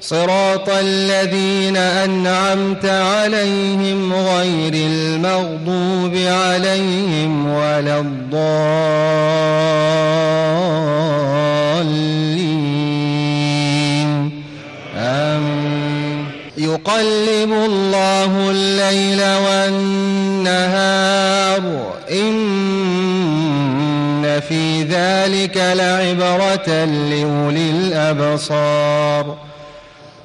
صراط الذين أنعمت عليهم غير المغضوب عليهم ولا الضالين. آمين يقلب الله الليل والنهار. إن في ذلك لعبرة لأولي الأبصار.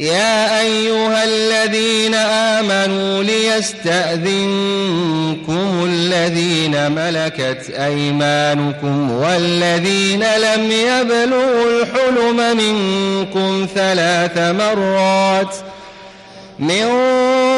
يا أيها الذين آمنوا ليستأذنكم الذين ملكت أيمانكم والذين لم يبلغوا الحلم منكم ثلاث مرات ۖ من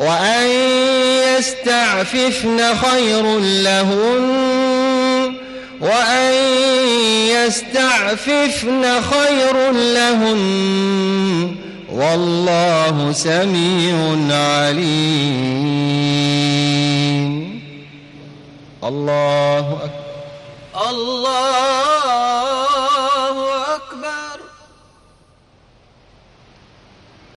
وأن يستعففن خير لهن وأن يستعففن خير لهن والله سميع عليم. الله أكبر. الله